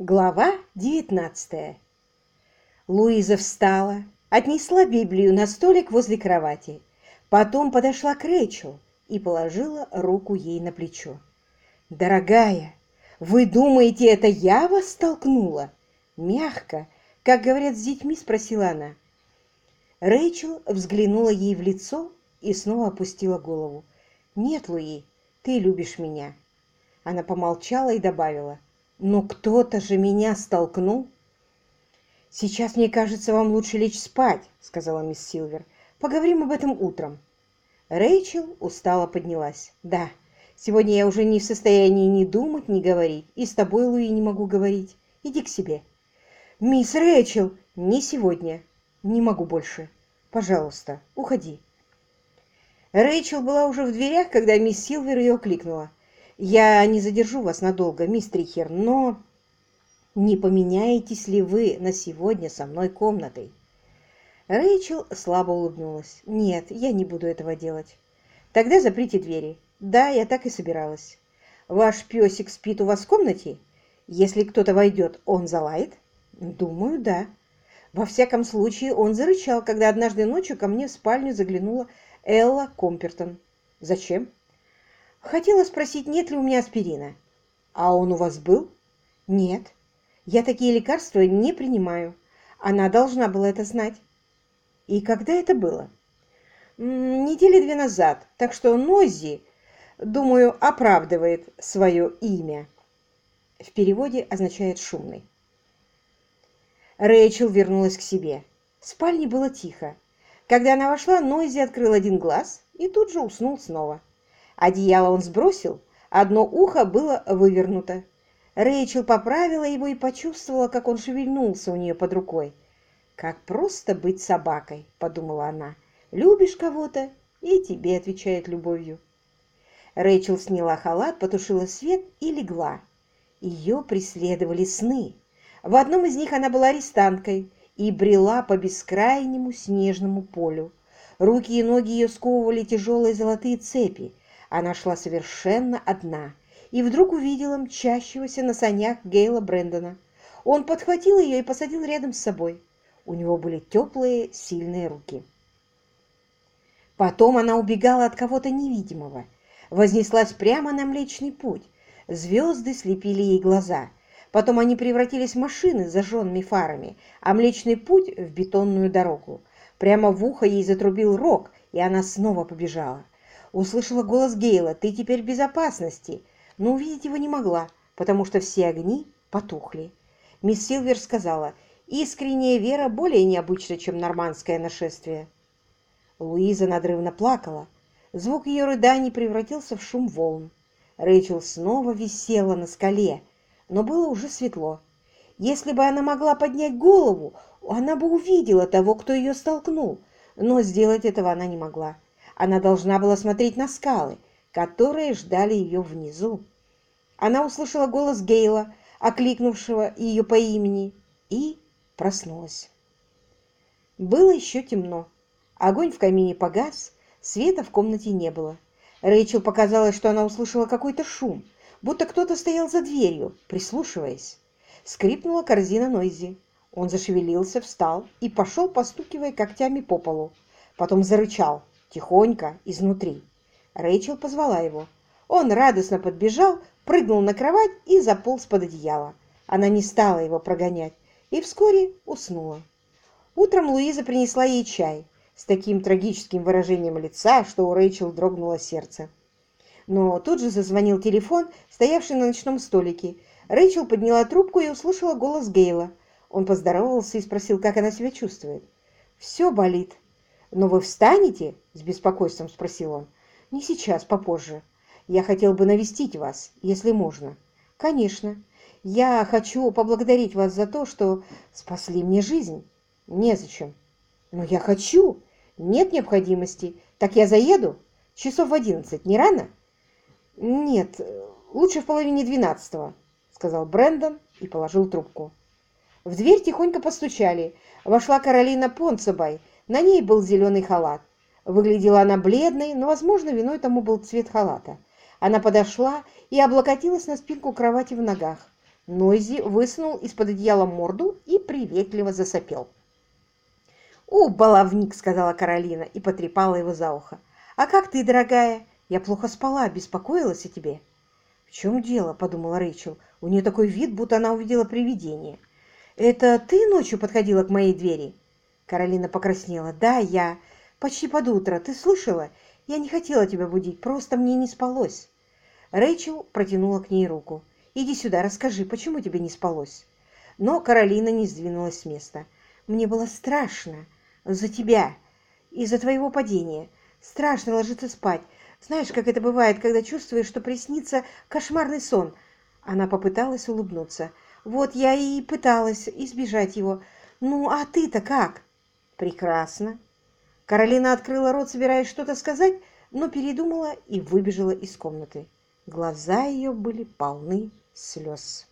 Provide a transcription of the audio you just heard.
Глава девятнадцатая. Луиза встала, отнесла Библию на столик возле кровати, потом подошла к Рэйчел и положила руку ей на плечо. «Дорогая, вы думаете, это я вас столкнула?» Мягко, как говорят с детьми, спросила она. Рэйчел взглянула ей в лицо и снова опустила голову. «Нет, Луи, ты любишь меня». Она помолчала и добавила – но кто-то же меня столкнул. «Сейчас, мне кажется, вам лучше лечь спать», — сказала мисс Силвер. «Поговорим об этом утром». Рэйчел устало поднялась. «Да, сегодня я уже не в состоянии ни думать, ни говорить. И с тобой, Луи, не могу говорить. Иди к себе». «Мисс Рэйчел, не сегодня. Не могу больше. Пожалуйста, уходи». Рэйчел была уже в дверях, когда мисс Силвер ее окликнула. Я не задержу вас надолго, мистер Хер, но не поменяетесь ли вы на сегодня со мной комнатой? Рэйчел слабо улыбнулась. Нет, я не буду этого делать. Тогда заприте двери. Да, я так и собиралась. Ваш песик спит у вас в комнате? Если кто-то войдет, он залает? Думаю, да. Во всяком случае, он зарычал, когда однажды ночью ко мне в спальню заглянула Элла Компертон. Зачем? Хотела спросить, нет ли у меня аспирина. А он у вас был? Нет. Я такие лекарства не принимаю. Она должна была это знать. И когда это было? Недели две назад. Так что Нози, думаю, оправдывает свое имя. В переводе означает «шумный». Рэйчел вернулась к себе. В спальне было тихо. Когда она вошла, Нойзи открыл один глаз и тут же уснул снова. Одеяло он сбросил, одно ухо было вывернуто. Рэйчел поправила его и почувствовала, как он шевельнулся у нее под рукой. «Как просто быть собакой», — подумала она. «Любишь кого-то, и тебе отвечает любовью». Рэйчел сняла халат, потушила свет и легла. Ее преследовали сны. В одном из них она была арестанткой и брела по бескрайнему снежному полю. Руки и ноги ее сковывали тяжелые золотые цепи, она шла совершенно одна и вдруг увидела мчащегося на санях Гейла Брэндона. Он подхватил ее и посадил рядом с собой. У него были теплые, сильные руки. Потом она убегала от кого-то невидимого, вознеслась прямо на Млечный Путь. Звезды слепили ей глаза. Потом они превратились в машины с зажженными фарами, а Млечный Путь — в бетонную дорогу. Прямо в ухо ей затрубил рог, и она снова побежала. Услышала голос Гейла «Ты теперь в безопасности!» но увидеть его не могла, потому что все огни потухли. Мисс Силвер сказала «Искренняя вера более необычна, чем нормандское нашествие». Луиза надрывно плакала. Звук ее рыданий превратился в шум волн. Рэйчел снова висела на скале, но было уже светло. Если бы она могла поднять голову, она бы увидела того, кто ее столкнул, но сделать этого она не могла. Она должна была смотреть на скалы, которые ждали ее внизу. Она услышала голос Гейла, окликнувшего ее по имени, и проснулась. Было еще темно. Огонь в камине погас, света в комнате не было. Рэйчел показалось, что она услышала какой-то шум, будто кто-то стоял за дверью, прислушиваясь. Скрипнула корзина Нойзи. Он зашевелился, встал и пошел, постукивая когтями по полу. Потом зарычал тихонько, изнутри. Рэйчел позвала его. Он радостно подбежал, прыгнул на кровать и заполз под одеяло. Она не стала его прогонять и вскоре уснула. Утром Луиза принесла ей чай с таким трагическим выражением лица, что у Рэйчел дрогнуло сердце. Но тут же зазвонил телефон, стоявший на ночном столике. Рэйчел подняла трубку и услышала голос Гейла. Он поздоровался и спросил, как она себя чувствует. «Все болит», «Но вы встанете?» — с беспокойством спросил он. «Не сейчас, попозже. Я хотел бы навестить вас, если можно». «Конечно. Я хочу поблагодарить вас за то, что спасли мне жизнь». «Незачем». «Но я хочу. Нет необходимости. Так я заеду? Часов в одиннадцать. Не рано?» «Нет, лучше в половине двенадцатого», — сказал Брэндон и положил трубку. В дверь тихонько постучали. Вошла Каролина Понцебай на ней был зеленый халат. Выглядела она бледной, но, возможно, виной тому был цвет халата. Она подошла и облокотилась на спинку кровати в ногах. Нойзи высунул из-под одеяла морду и приветливо засопел. «О, баловник!» — сказала Каролина и потрепала его за ухо. «А как ты, дорогая? Я плохо спала, беспокоилась о тебе». «В чем дело?» — подумала Рэйчел. У нее такой вид, будто она увидела привидение. «Это ты ночью подходила к моей двери?» Каролина покраснела. «Да, я. Почти под утро. Ты слышала? Я не хотела тебя будить, просто мне не спалось». Рэйчел протянула к ней руку. «Иди сюда, расскажи, почему тебе не спалось?» Но Каролина не сдвинулась с места. «Мне было страшно за тебя, из-за твоего падения. Страшно ложиться спать. Знаешь, как это бывает, когда чувствуешь, что приснится кошмарный сон?» Она попыталась улыбнуться. «Вот я и пыталась избежать его. Ну, а ты-то как?» «Прекрасно». Каролина открыла рот, собираясь что-то сказать, но передумала и выбежала из комнаты. Глаза ее были полны слез.